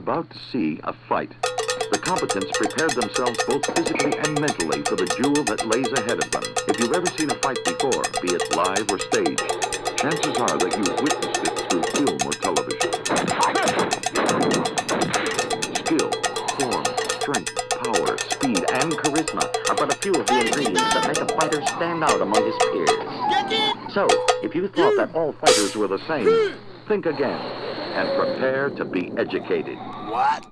about to see a fight. The combatants prepared themselves both physically and mentally for the duel that lays ahead of them. If you've ever seen a fight before, be it live or staged, chances are that you've witnessed it through film or television. Skill, form, strength, power, speed, and charisma are but a few of the ingredients that make a fighter stand out among his peers. So, if you thought that all fighters were the same, think again and prepare to be educated. What?